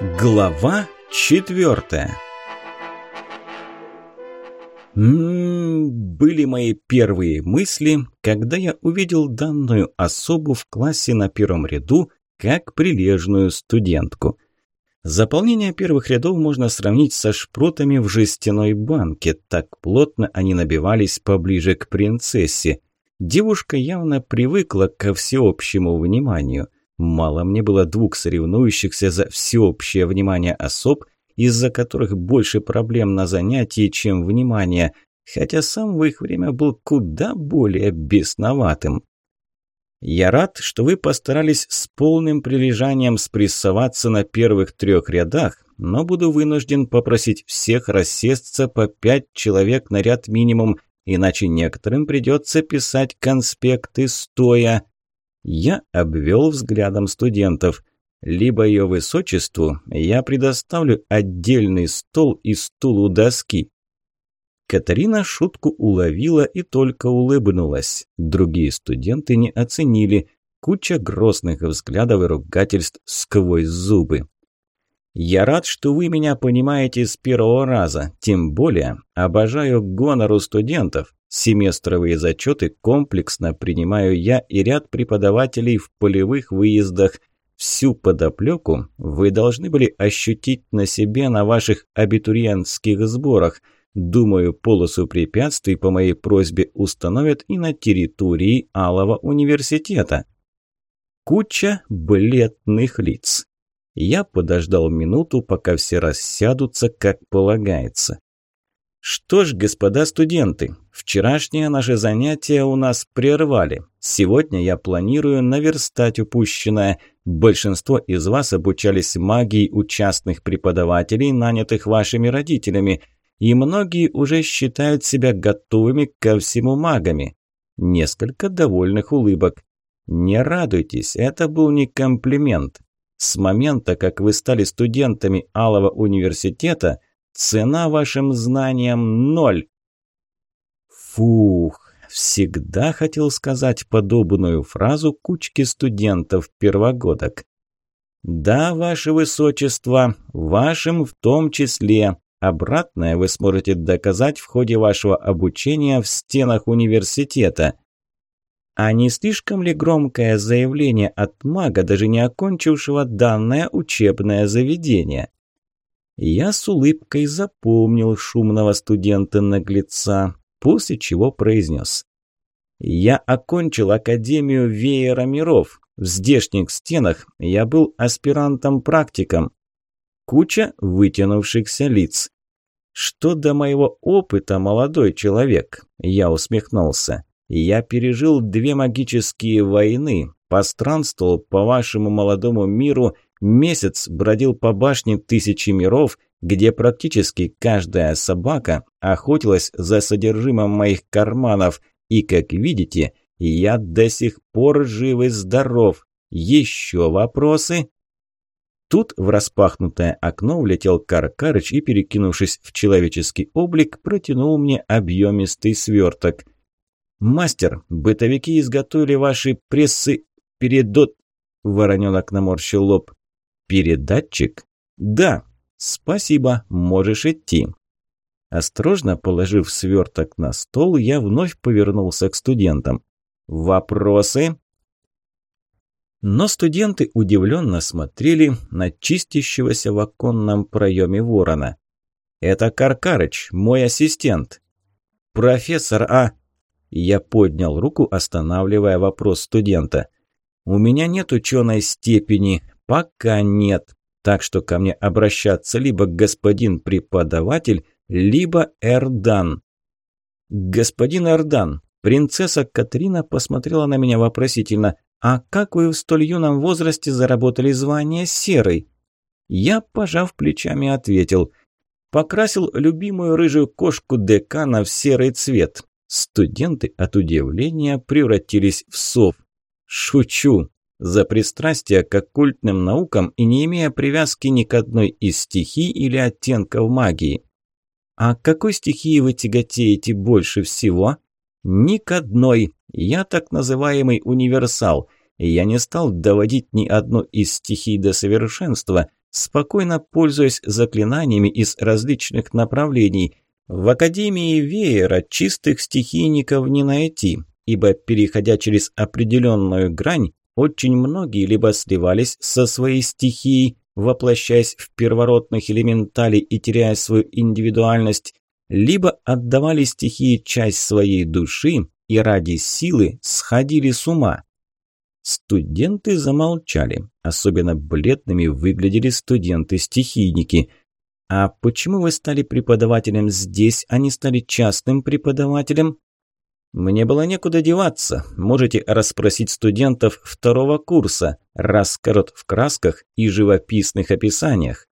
Глава четвертая М-м, были мои первые мысли, когда я увидел данную особу в классе на первом ряду как прилежную студентку. Заполнение первых рядов можно сравнить со шпротами в жестяной банке, так плотно они набивались поближе к принцессе. Девушка явно привыкла ко всеобщему вниманию – Мало мне было двух соревнующихся за всеобщее внимание особ, из-за которых больше проблем на занятии, чем внимания, хотя сам в их время был куда более бесноватым. Я рад, что вы постарались с полным прилежанием спрессоваться на первых трех рядах, но буду вынужден попросить всех рассесться по пять человек на ряд минимум, иначе некоторым придется писать конспекты стоя. Я обвел взглядом студентов. Либо ее высочеству я предоставлю отдельный стол и стул у доски. Катарина шутку уловила и только улыбнулась. Другие студенты не оценили. Куча грозных взглядов и ругательств сквозь зубы. «Я рад, что вы меня понимаете с первого раза. Тем более обожаю гонору студентов. Семестровые зачеты комплексно принимаю я и ряд преподавателей в полевых выездах. Всю подоплеку вы должны были ощутить на себе на ваших абитуриентских сборах. Думаю, полосу препятствий по моей просьбе установят и на территории Алого университета. Куча бледных лиц. Я подождал минуту, пока все рассядутся, как полагается. Что ж, господа студенты, вчерашнее наше занятие у нас прервали. Сегодня я планирую наверстать упущенное. Большинство из вас обучались магии у частных преподавателей, нанятых вашими родителями, и многие уже считают себя готовыми ко всему магами. Несколько довольных улыбок. Не радуйтесь, это был не комплимент. С момента, как вы стали студентами Алого университета – Цена вашим знаниям – ноль. Фух, всегда хотел сказать подобную фразу кучке студентов-первогодок. «Да, ваше высочество, вашим в том числе. Обратное вы сможете доказать в ходе вашего обучения в стенах университета». А не слишком ли громкое заявление от мага, даже не окончившего данное учебное заведение? Я с улыбкой запомнил шумного студента-наглеца, после чего произнес. «Я окончил Академию Веера Миров. В здешних стенах я был аспирантом-практиком. Куча вытянувшихся лиц. Что до моего опыта, молодой человек?» Я усмехнулся. «Я пережил две магические войны, постранствовал по вашему молодому миру – Месяц бродил по башне тысячи миров, где практически каждая собака охотилась за содержимым моих карманов. И, как видите, я до сих пор жив и здоров. Еще вопросы?» Тут в распахнутое окно влетел Каркарыч и, перекинувшись в человеческий облик, протянул мне объемистый сверток. «Мастер, бытовики изготовили ваши прессы передот...» Вороненок наморщил лоб. «Передатчик?» «Да». «Спасибо, можешь идти». Осторожно положив сверток на стол, я вновь повернулся к студентам. «Вопросы?» Но студенты удивленно смотрели на чистящегося в оконном проеме ворона. «Это Каркарыч, мой ассистент». «Профессор, а...» Я поднял руку, останавливая вопрос студента. «У меня нет ученой степени, Пока нет. Так что ко мне обращаться либо господин преподаватель, либо Эрдан. Господин Эрдан, принцесса Катрина посмотрела на меня вопросительно. «А как вы в столь юном возрасте заработали звание серой?» Я, пожав плечами, ответил. Покрасил любимую рыжую кошку декана в серый цвет. Студенты от удивления превратились в сов. Шучу. За пристрастие к оккультным наукам и не имея привязки ни к одной из стихий или оттенков магии. А к какой стихии вы тяготеете больше всего? Ни к одной. Я так называемый универсал. Я не стал доводить ни одну из стихий до совершенства. спокойно пользуясь заклинаниями из различных направлений. В Академии Веера чистых стихийников не найти, ибо, переходя через определенную грань, очень многие либо сливались со своей стихией, воплощаясь в первородных элементалей и теряя свою индивидуальность, либо отдавали стихии часть своей души и ради силы сходили с ума. Студенты замолчали. Особенно бледными выглядели студенты-стихийники. «А почему вы стали преподавателем здесь, а не стали частным преподавателем?» «Мне было некуда деваться. Можете расспросить студентов второго курса. Раскорот в красках и живописных описаниях».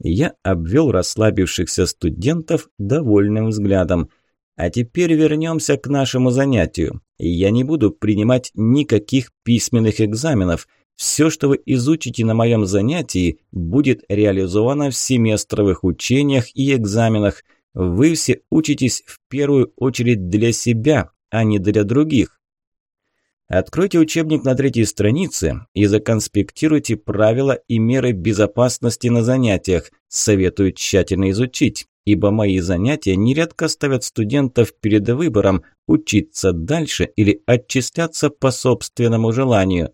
Я обвел расслабившихся студентов довольным взглядом. А теперь вернемся к нашему занятию. Я не буду принимать никаких письменных экзаменов. Все, что вы изучите на моем занятии, будет реализовано в семестровых учениях и экзаменах. Вы все учитесь в первую очередь для себя, а не для других. Откройте учебник на третьей странице и законспектируйте правила и меры безопасности на занятиях. Советую тщательно изучить ибо мои занятия нередко ставят студентов перед выбором учиться дальше или отчисляться по собственному желанию.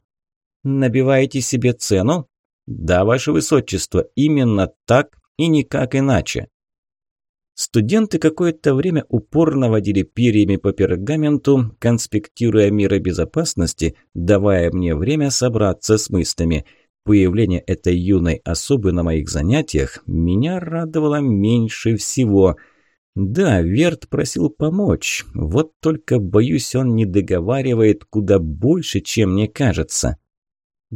Набиваете себе цену? Да, ваше высочество, именно так и никак иначе. Студенты какое-то время упорно водили перьями по пергаменту, конспектируя меры безопасности, давая мне время собраться с мыслями – Появление этой юной особы на моих занятиях меня радовало меньше всего. Да, Верт просил помочь, вот только, боюсь, он не договаривает куда больше, чем мне кажется.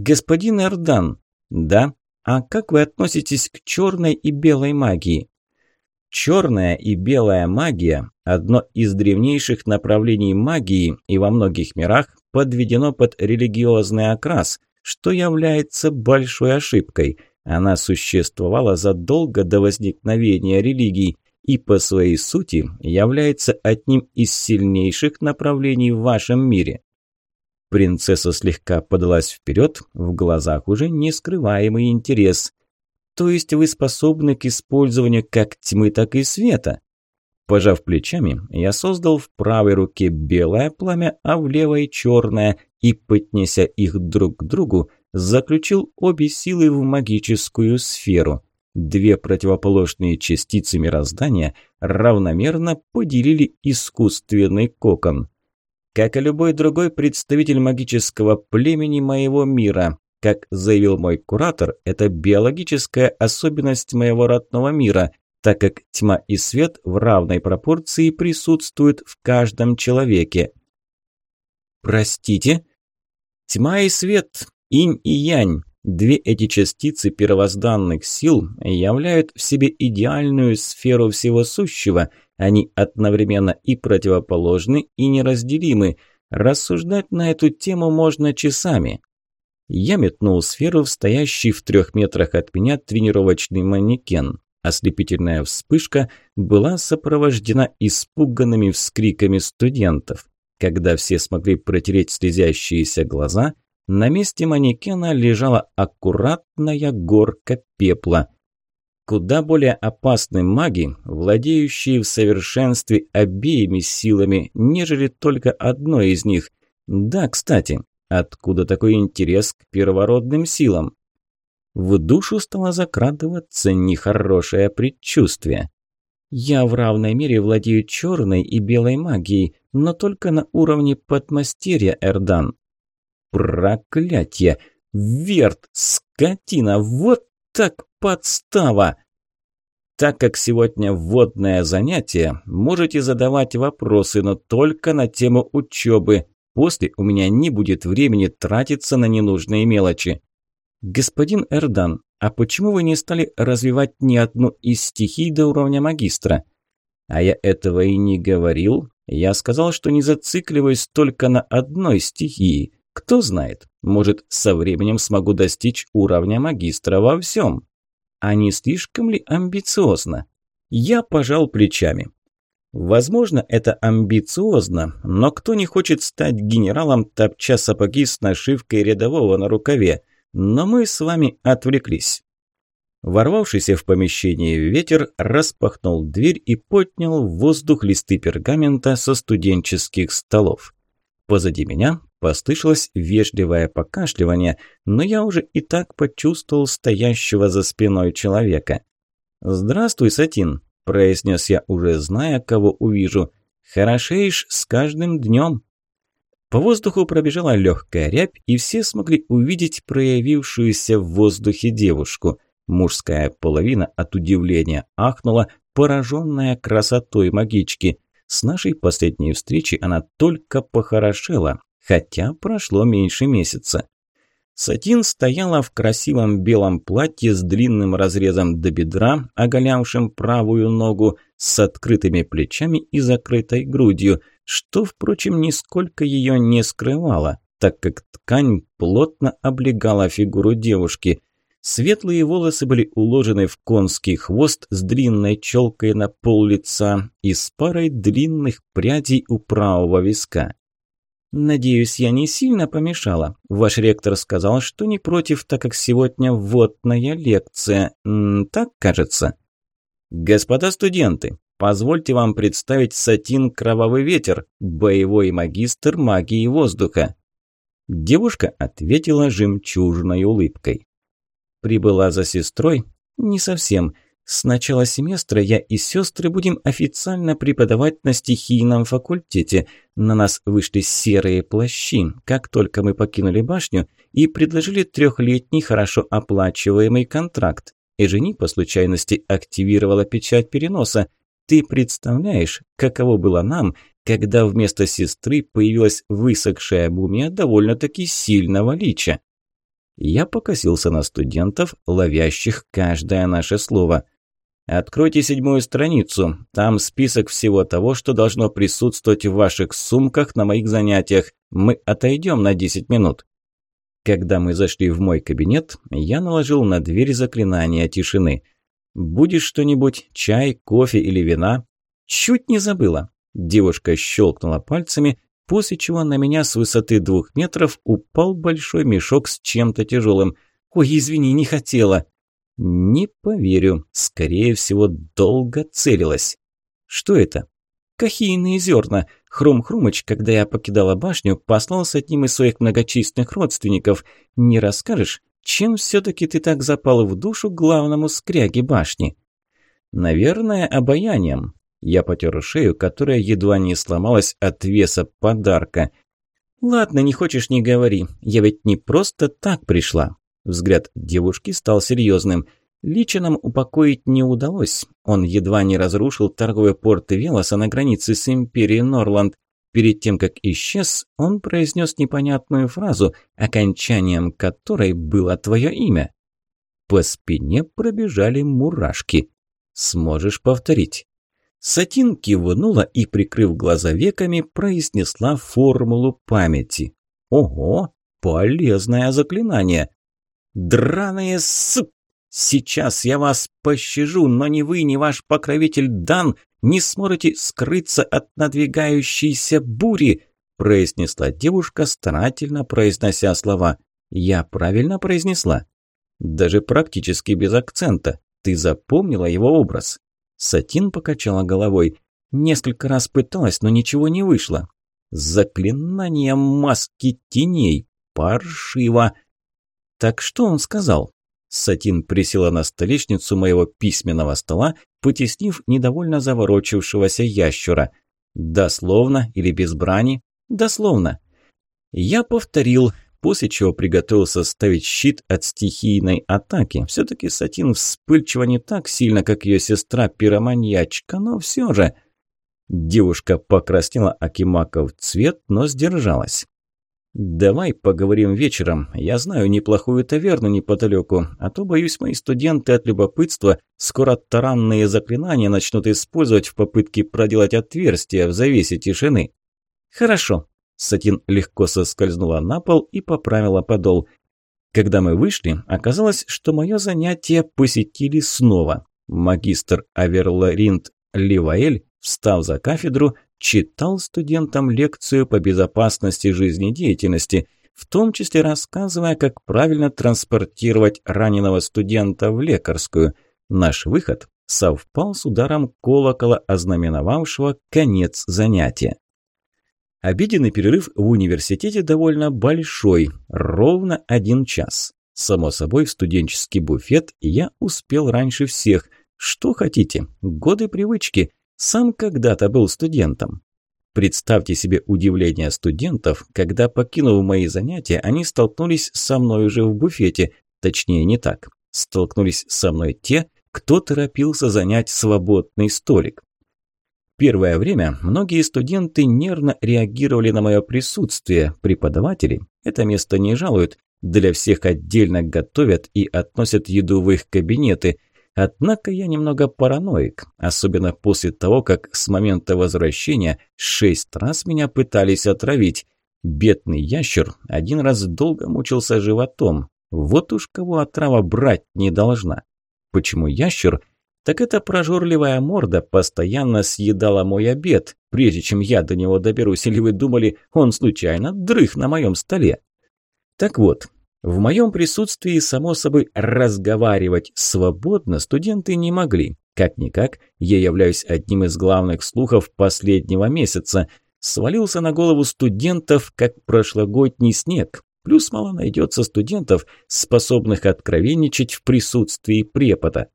«Господин Эрдан, да? А как вы относитесь к черной и белой магии?» Черная и белая магия – одно из древнейших направлений магии и во многих мирах подведено под религиозный окрас, что является большой ошибкой. Она существовала задолго до возникновения религий и по своей сути является одним из сильнейших направлений в вашем мире. Принцесса слегка подалась вперед, в глазах уже нескрываемый интерес. То есть вы способны к использованию как тьмы, так и света? Пожав плечами, я создал в правой руке белое пламя, а в левой черное, и, поднеся их друг к другу, заключил обе силы в магическую сферу. Две противоположные частицы мироздания равномерно поделили искусственный кокон. Как и любой другой представитель магического племени моего мира, как заявил мой куратор, это биологическая особенность моего родного мира, так как тьма и свет в равной пропорции присутствуют в каждом человеке. Простите? Тьма и свет, инь и янь. Две эти частицы первозданных сил являют в себе идеальную сферу всего сущего. Они одновременно и противоположны, и неразделимы. Рассуждать на эту тему можно часами. Я метнул сферу в стоящий в трех метрах от меня тренировочный манекен. Ослепительная вспышка была сопровождена испуганными вскриками студентов. Когда все смогли протереть слезящиеся глаза, на месте манекена лежала аккуратная горка пепла. Куда более опасны маги, владеющие в совершенстве обеими силами, нежели только одной из них. Да, кстати, откуда такой интерес к первородным силам? В душу стало закрадываться нехорошее предчувствие. Я в равной мере владею черной и белой магией, но только на уровне подмастерья Эрдан. Проклятье! Верт, скотина, вот так подстава! Так как сегодня вводное занятие, можете задавать вопросы, но только на тему учебы. После у меня не будет времени тратиться на ненужные мелочи. Господин Эрдан, а почему вы не стали развивать ни одну из стихий до уровня магистра? А я этого и не говорил. Я сказал, что не зацикливаюсь только на одной стихии. Кто знает, может, со временем смогу достичь уровня магистра во всем. А не слишком ли амбициозно? Я пожал плечами. Возможно, это амбициозно, но кто не хочет стать генералом, топча сапоги с нашивкой рядового на рукаве? Но мы с вами отвлеклись. Ворвавшийся в помещение ветер распахнул дверь и поднял в воздух листы пергамента со студенческих столов. Позади меня послышалось вежливое покашливание, но я уже и так почувствовал стоящего за спиной человека. «Здравствуй, Сатин», – произнес я, уже зная, кого увижу. «Хорошеешь с каждым днем». По воздуху пробежала легкая рябь, и все смогли увидеть проявившуюся в воздухе девушку – Мужская половина от удивления ахнула, пораженная красотой магички. С нашей последней встречи она только похорошела, хотя прошло меньше месяца. Сатин стояла в красивом белом платье с длинным разрезом до бедра, оголявшим правую ногу, с открытыми плечами и закрытой грудью, что, впрочем, нисколько ее не скрывало, так как ткань плотно облегала фигуру девушки. Светлые волосы были уложены в конский хвост с длинной челкой на пол лица и с парой длинных прядей у правого виска. «Надеюсь, я не сильно помешала. Ваш ректор сказал, что не против, так как сегодня вводная лекция. М -м, так кажется?» «Господа студенты, позвольте вам представить Сатин Кровавый Ветер, боевой магистр магии воздуха». Девушка ответила жемчужной улыбкой. Прибыла за сестрой? Не совсем. С начала семестра я и сестры будем официально преподавать на стихийном факультете. На нас вышли серые плащи, как только мы покинули башню, и предложили трехлетний хорошо оплачиваемый контракт. Эжени по случайности активировала печать переноса. Ты представляешь, каково было нам, когда вместо сестры появилась высохшая мумия довольно-таки сильного лича? Я покосился на студентов, ловящих каждое наше слово. «Откройте седьмую страницу. Там список всего того, что должно присутствовать в ваших сумках на моих занятиях. Мы отойдем на 10 минут». Когда мы зашли в мой кабинет, я наложил на дверь заклинание тишины. «Будешь что-нибудь? Чай, кофе или вина?» «Чуть не забыла». Девушка щелкнула пальцами, после чего на меня с высоты двух метров упал большой мешок с чем-то тяжелым. «Ой, извини, не хотела!» «Не поверю. Скорее всего, долго целилась». «Что это?» «Кофейные зерна. Хром-Хрумыч, когда я покидала башню, послал с одним из своих многочисленных родственников. Не расскажешь, чем все-таки ты так запал в душу главному скряге башни?» «Наверное, обаянием. Я потер шею, которая едва не сломалась от веса подарка. «Ладно, не хочешь – не говори. Я ведь не просто так пришла». Взгляд девушки стал серьезным. Лича нам упокоить не удалось. Он едва не разрушил торговый порт Велоса на границе с империей Норланд. Перед тем, как исчез, он произнес непонятную фразу, окончанием которой было твое имя. По спине пробежали мурашки. «Сможешь повторить?» Сатин кивнула и, прикрыв глаза веками, произнесла формулу памяти. Ого, полезное заклинание. Драные с... Сейчас я вас пощажу, но ни вы, ни ваш покровитель Дан не сможете скрыться от надвигающейся бури, произнесла девушка, старательно произнося слова. Я правильно произнесла? Даже практически без акцента. Ты запомнила его образ? Сатин покачала головой. Несколько раз пыталась, но ничего не вышло. Заклинание маски теней. Паршиво. Так что он сказал? Сатин присела на столешницу моего письменного стола, потеснив недовольно заворочившегося ящура. Дословно или без брани? Дословно. Я повторил, после чего приготовился ставить щит от стихийной атаки. Все-таки Сатин вспыльчива не так сильно, как ее сестра-пироманьячка, но все же... Девушка покраснела Акимаков цвет, но сдержалась. «Давай поговорим вечером. Я знаю неплохую таверну неподалеку, а то, боюсь, мои студенты от любопытства скоро таранные заклинания начнут использовать в попытке проделать отверстия в завесе тишины». «Хорошо», Сатин легко соскользнула на пол и поправила подол. Когда мы вышли, оказалось, что мое занятие посетили снова. Магистр Аверларинд Ливаэль, встав за кафедру, читал студентам лекцию по безопасности жизнедеятельности. в том числе рассказывая, как правильно транспортировать раненого студента в лекарскую. Наш выход совпал с ударом колокола, ознаменовавшего конец занятия. Обеденный перерыв в университете довольно большой, ровно один час. Само собой, в студенческий буфет я успел раньше всех. Что хотите, годы привычки. Сам когда-то был студентом. Представьте себе удивление студентов, когда, покинув мои занятия, они столкнулись со мной уже в буфете. Точнее, не так. Столкнулись со мной те, кто торопился занять свободный столик. Первое время многие студенты нервно реагировали на мое присутствие. Преподаватели это место не жалуют, для всех отдельно готовят и относят еду в их кабинеты. Однако я немного параноик, особенно после того, как с момента возвращения шесть раз меня пытались отравить. Бедный ящер один раз долго мучился животом. Вот уж кого отрава брать не должна. Почему ящер? Так эта прожорливая морда постоянно съедала мой обед, прежде чем я до него доберусь, или вы думали, он случайно дрых на моем столе? Так вот, в моем присутствии, само собой, разговаривать свободно студенты не могли. Как-никак, я являюсь одним из главных слухов последнего месяца. Свалился на голову студентов, как прошлогодний снег. Плюс мало найдется студентов, способных откровенничать в присутствии препода.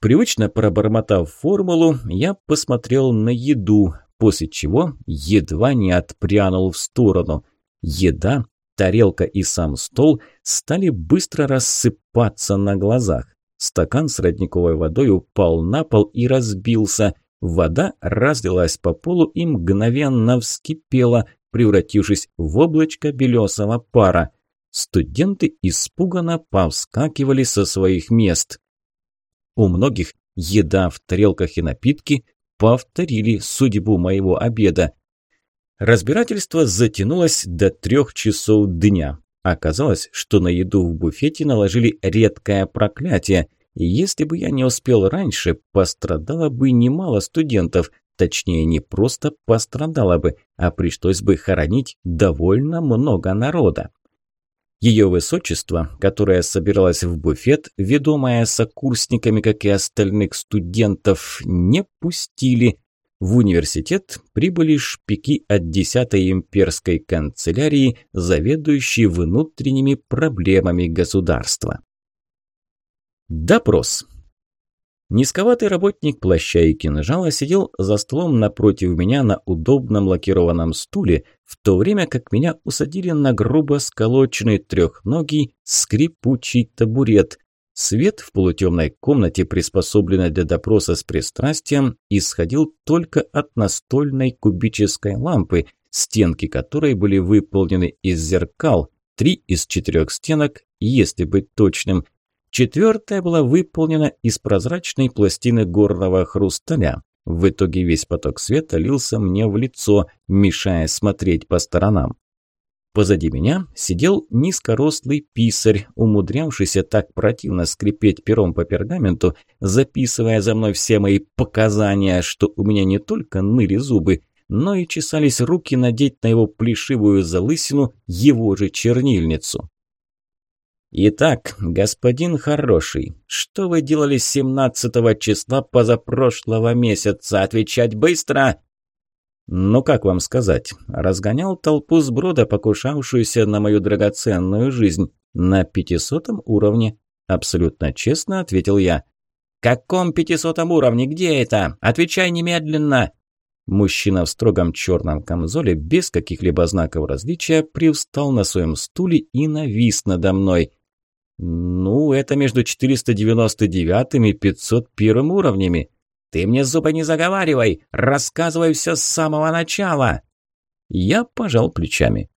Привычно пробормотав формулу, я посмотрел на еду, после чего едва не отпрянул в сторону. Еда тарелка и сам стол стали быстро рассыпаться на глазах. Стакан с родниковой водой упал на пол и разбился. Вода разлилась по полу и мгновенно вскипела, превратившись в облачко белесого пара. Студенты испуганно повскакивали со своих мест. У многих еда в тарелках и напитки повторили судьбу моего обеда. Разбирательство затянулось до трех часов дня. Оказалось, что на еду в буфете наложили редкое проклятие, и если бы я не успел раньше, пострадало бы немало студентов, точнее не просто пострадало бы, а пришлось бы хоронить довольно много народа. Ее высочество, которое собиралось в буфет, ведомое сокурсниками, как и остальных студентов, не пустили, в университет прибыли шпики от 10-й имперской канцелярии, заведующие внутренними проблемами государства. Допрос. Низковатый работник плаща и кинжала сидел за столом напротив меня на удобном лакированном стуле, в то время как меня усадили на грубо сколоченный трехногий скрипучий табурет, Свет в полутемной комнате, приспособленной для допроса с пристрастием, исходил только от настольной кубической лампы, стенки которой были выполнены из зеркал, три из четырех стенок, если быть точным. Четвертая была выполнена из прозрачной пластины горного хрусталя. В итоге весь поток света лился мне в лицо, мешая смотреть по сторонам. Позади меня сидел низкорослый писарь, умудрявшийся так противно скрипеть пером по пергаменту, записывая за мной все мои показания, что у меня не только ныли зубы, но и чесались руки надеть на его плешивую залысину его же чернильницу. «Итак, господин хороший, что вы делали 17 числа позапрошлого месяца? Отвечать быстро!» Ну, как вам сказать, разгонял толпу сброда, покушавшуюся на мою драгоценную жизнь, на пятисотом уровне. Абсолютно честно ответил я. «Каком пятисотом уровне? Где это? Отвечай немедленно!» Мужчина в строгом черном камзоле, без каких-либо знаков различия, привстал на своем стуле и навис надо мной. «Ну, это между 499 и 501 уровнями. «Ты мне зубы не заговаривай! Рассказывай все с самого начала!» Я пожал плечами.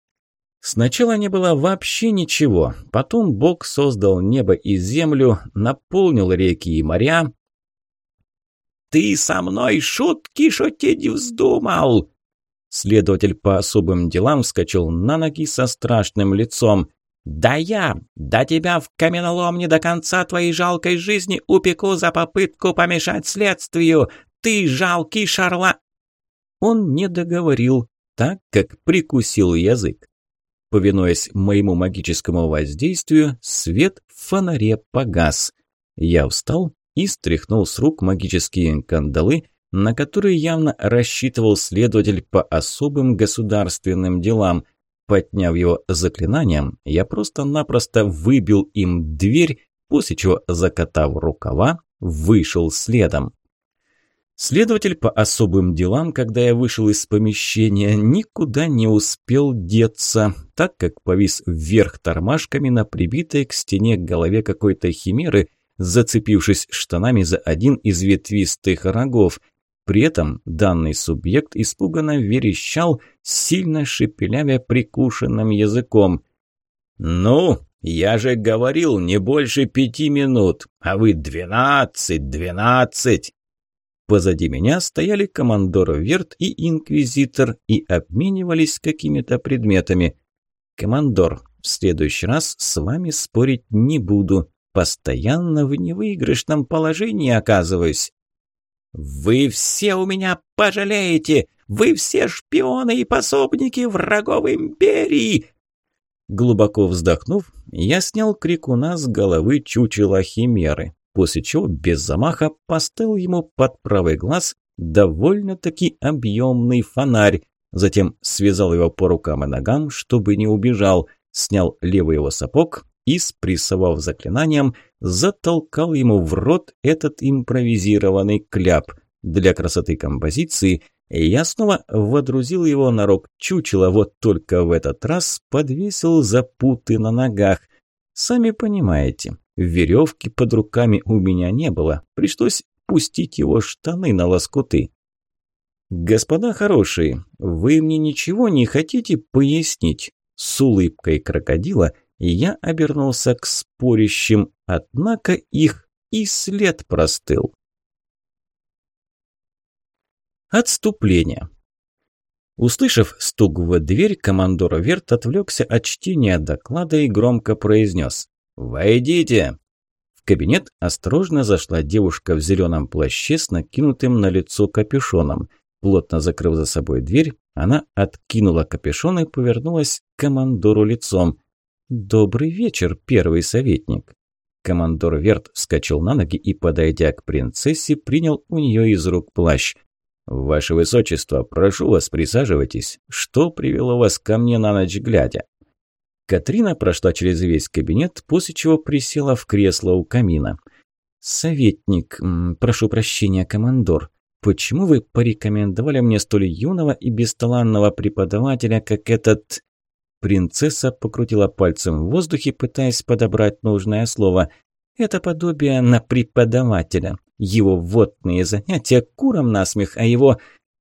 Сначала не было вообще ничего. Потом Бог создал небо и землю, наполнил реки и моря. «Ты со мной шутки шутить вздумал!» Следователь по особым делам вскочил на ноги со страшным лицом. «Да я, да тебя в каменолом не до конца твоей жалкой жизни упеку за попытку помешать следствию! Ты жалкий шарла...» Он не договорил, так как прикусил язык. Повинуясь моему магическому воздействию, свет в фонаре погас. Я встал и стряхнул с рук магические кандалы, на которые явно рассчитывал следователь по особым государственным делам. Подняв его заклинанием, я просто-напросто выбил им дверь, после чего, закатав рукава, вышел следом. Следователь по особым делам, когда я вышел из помещения, никуда не успел деться, так как повис вверх тормашками на прибитой к стене голове какой-то химеры, зацепившись штанами за один из ветвистых рогов. При этом данный субъект испуганно верещал, сильно шепелявя прикушенным языком. «Ну, я же говорил, не больше пяти минут, а вы двенадцать, двенадцать!» Позади меня стояли командор Верт и инквизитор и обменивались какими-то предметами. «Командор, в следующий раз с вами спорить не буду. Постоянно в невыигрышном положении оказываюсь». «Вы все у меня пожалеете! Вы все шпионы и пособники врагов империи!» Глубоко вздохнув, я снял крикуна с головы чучела химеры после чего без замаха поставил ему под правый глаз довольно-таки объемный фонарь, затем связал его по рукам и ногам, чтобы не убежал, снял левый его сапог и, спрессовав заклинанием, затолкал ему в рот этот импровизированный кляп. Для красоты композиции я снова водрузил его на рог чучела, вот только в этот раз подвесил запуты на ногах. Сами понимаете, Веревки под руками у меня не было. Пришлось пустить его штаны на лоскуты. «Господа хорошие, вы мне ничего не хотите пояснить?» С улыбкой крокодила я обернулся к спорящим, однако их и след простыл. Отступление. Услышав стук в дверь, командор Верт отвлекся от чтения доклада и громко произнес «Войдите!» В кабинет осторожно зашла девушка в зеленом плаще с накинутым на лицо капюшоном. Плотно закрыв за собой дверь, она откинула капюшон и повернулась к командору лицом. «Добрый вечер, первый советник!» Командор Верт вскочил на ноги и, подойдя к принцессе, принял у нее из рук плащ. «Ваше Высочество, прошу вас, присаживайтесь. Что привело вас ко мне на ночь глядя?» Катрина прошла через весь кабинет, после чего присела в кресло у камина. «Советник, прошу прощения, командор, почему вы порекомендовали мне столь юного и бесталанного преподавателя, как этот...» Принцесса покрутила пальцем в воздухе, пытаясь подобрать нужное слово. «Это подобие на преподавателя. Его водные занятия куром насмех, а его...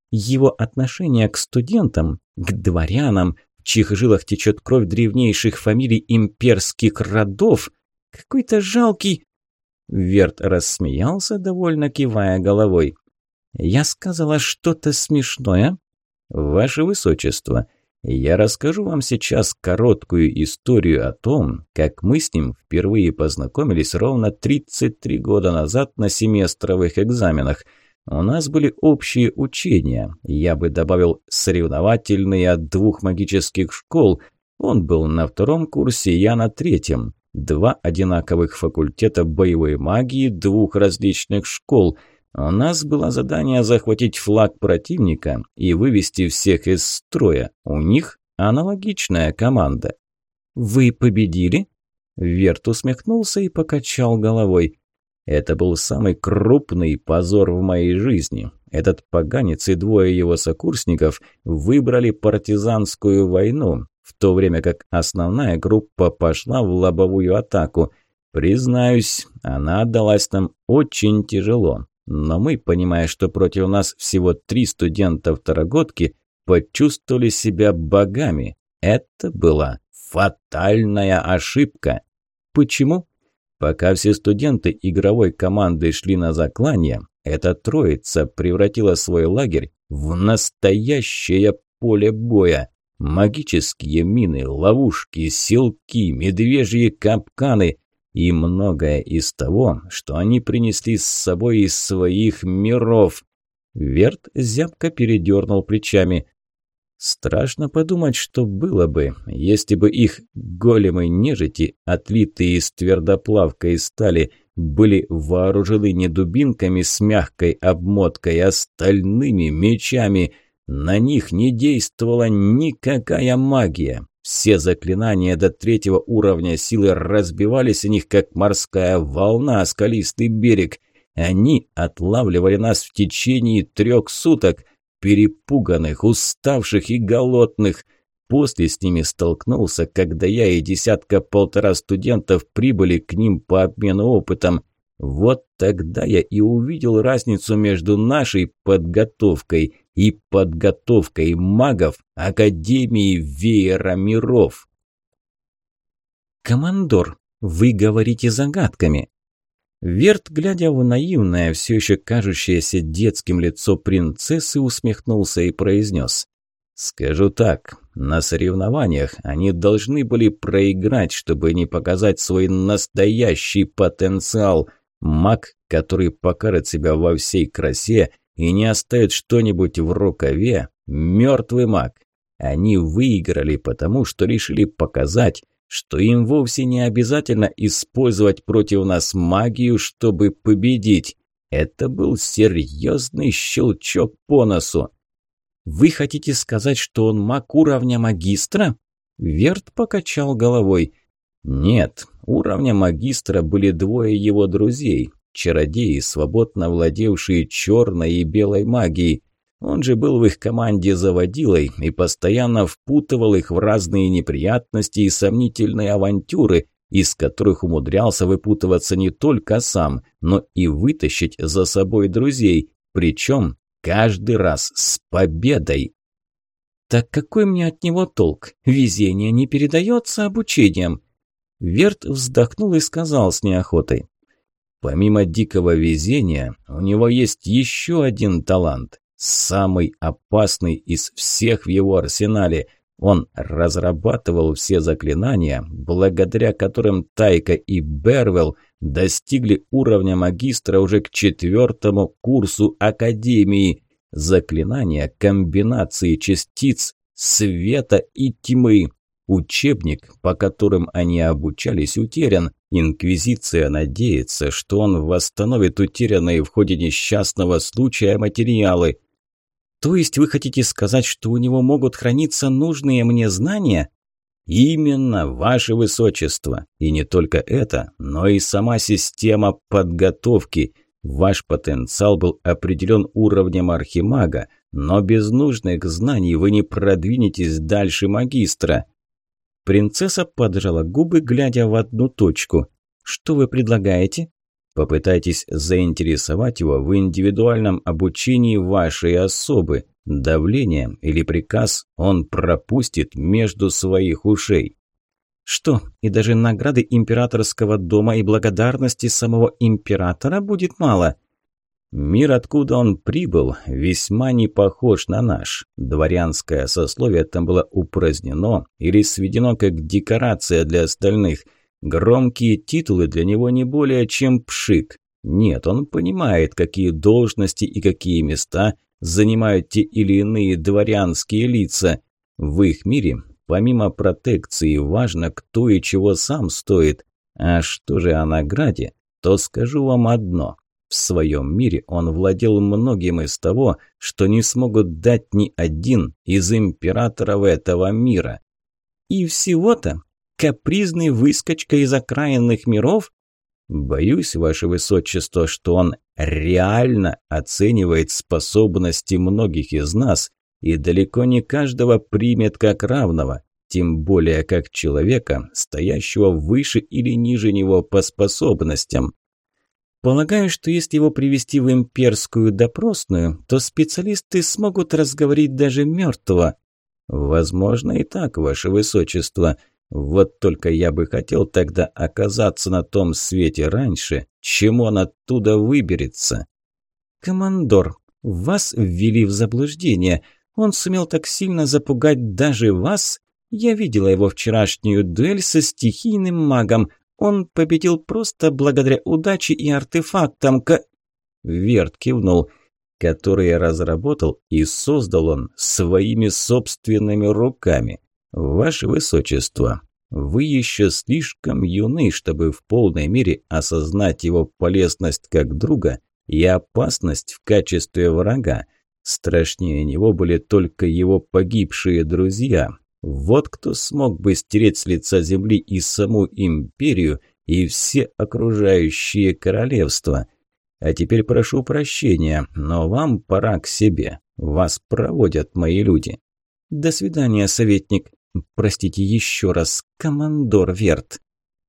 его отношение к студентам, к дворянам, чьих жилах течет кровь древнейших фамилий имперских родов. Какой-то жалкий...» Верт рассмеялся, довольно кивая головой. «Я сказала что-то смешное?» «Ваше Высочество, я расскажу вам сейчас короткую историю о том, как мы с ним впервые познакомились ровно 33 года назад на семестровых экзаменах – у нас были общие учения, я бы добавил соревновательные от двух магических школ. Он был на втором курсе, я на третьем. Два одинаковых факультета боевой магии двух различных школ. У нас было задание захватить флаг противника и вывести всех из строя. У них аналогичная команда. «Вы победили?» Верт усмехнулся и покачал головой. Это был самый крупный позор в моей жизни. Этот поганец и двое его сокурсников выбрали партизанскую войну, в то время как основная группа пошла в лобовую атаку. Признаюсь, она отдалась нам очень тяжело. Но мы, понимая, что против нас всего три студента-второгодки, почувствовали себя богами. Это была фатальная ошибка. Почему? Пока все студенты игровой команды шли на заклание, эта троица превратила свой лагерь в настоящее поле боя. Магические мины, ловушки, селки, медвежьи капканы и многое из того, что они принесли с собой из своих миров. Верт зябко передернул плечами. Страшно подумать, что было бы, если бы их големы нежити, отлитые из твердоплавкой стали, были вооружены не дубинками с мягкой обмоткой, а стальными мечами. На них не действовала никакая магия. Все заклинания до третьего уровня силы разбивались о них, как морская волна, скалистый берег. Они отлавливали нас в течение трех суток – перепуганных, уставших и голодных. После с ними столкнулся, когда я и десятка-полтора студентов прибыли к ним по обмену опытом. Вот тогда я и увидел разницу между нашей подготовкой и подготовкой магов Академии Веера Миров. «Командор, вы говорите загадками», Верт, глядя в наивное, все еще кажущееся детским лицо принцессы, усмехнулся и произнес. «Скажу так, на соревнованиях они должны были проиграть, чтобы не показать свой настоящий потенциал. Маг, который покажет себя во всей красе и не оставит что-нибудь в рукаве, мертвый маг. Они выиграли, потому что решили показать, что им вовсе не обязательно использовать против нас магию, чтобы победить. Это был серьезный щелчок по носу. «Вы хотите сказать, что он маг уровня магистра?» Верт покачал головой. «Нет, уровня магистра были двое его друзей, чародеи, свободно владевшие черной и белой магией. Он же был в их команде заводилой и постоянно впутывал их в разные неприятности и сомнительные авантюры, из которых умудрялся выпутываться не только сам, но и вытащить за собой друзей, причем каждый раз с победой. «Так какой мне от него толк? Везение не передается обучением». Верт вздохнул и сказал с неохотой. «Помимо дикого везения, у него есть еще один талант самый опасный из всех в его арсенале. Он разрабатывал все заклинания, благодаря которым Тайка и Бервелл достигли уровня магистра уже к четвертому курсу Академии. Заклинания комбинации частиц света и тьмы. Учебник, по которым они обучались, утерян. Инквизиция надеется, что он восстановит утерянные в ходе несчастного случая материалы. То есть вы хотите сказать, что у него могут храниться нужные мне знания? Именно, ваше высочество. И не только это, но и сама система подготовки. Ваш потенциал был определен уровнем архимага, но без нужных знаний вы не продвинетесь дальше магистра. Принцесса поджала губы, глядя в одну точку. Что вы предлагаете? Попытайтесь заинтересовать его в индивидуальном обучении вашей особы. Давление или приказ он пропустит между своих ушей. Что, и даже награды императорского дома и благодарности самого императора будет мало? Мир, откуда он прибыл, весьма не похож на наш. Дворянское сословие там было упразднено или сведено как декорация для остальных – Громкие титулы для него не более чем пшик. Нет, он понимает, какие должности и какие места занимают те или иные дворянские лица. В их мире, помимо протекции, важно, кто и чего сам стоит. А что же о награде, то скажу вам одно. В своем мире он владел многим из того, что не смогут дать ни один из императоров этого мира. И всего-то Капризный выскочка из окраинных миров? Боюсь, ваше высочество, что он реально оценивает способности многих из нас и далеко не каждого примет как равного, тем более как человека, стоящего выше или ниже него по способностям. Полагаю, что если его привести в имперскую допросную, то специалисты смогут разговорить даже мертвого. Возможно и так, ваше высочество – вот только я бы хотел тогда оказаться на том свете раньше, чем он оттуда выберется. Командор, вас ввели в заблуждение. Он сумел так сильно запугать даже вас? Я видела его вчерашнюю дуэль со стихийным магом. Он победил просто благодаря удаче и артефактам, к... Верт кивнул. которые разработал и создал он своими собственными руками. Ваше Высочество, вы еще слишком юны, чтобы в полной мере осознать его полезность как друга и опасность в качестве врага. Страшнее него были только его погибшие друзья. Вот кто смог бы стереть с лица земли и саму империю, и все окружающие королевства. А теперь прошу прощения, но вам пора к себе. Вас проводят мои люди. До свидания, советник. Простите еще раз, командор Верт.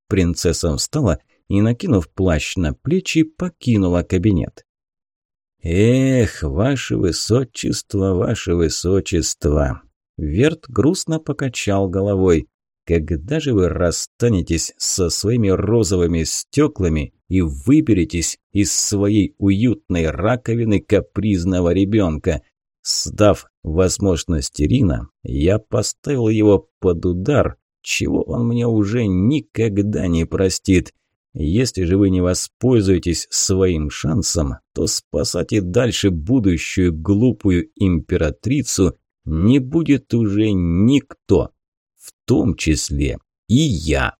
Принцесса встала и, накинув плащ на плечи, покинула кабинет. «Эх, ваше высочество, ваше высочество!» Верт грустно покачал головой. «Когда же вы расстанетесь со своими розовыми стеклами и выберетесь из своей уютной раковины капризного ребенка? Сдав возможности Рина, я поставил его под удар, чего он мне уже никогда не простит. Если же вы не воспользуетесь своим шансом, то спасать и дальше будущую глупую императрицу не будет уже никто, в том числе и я.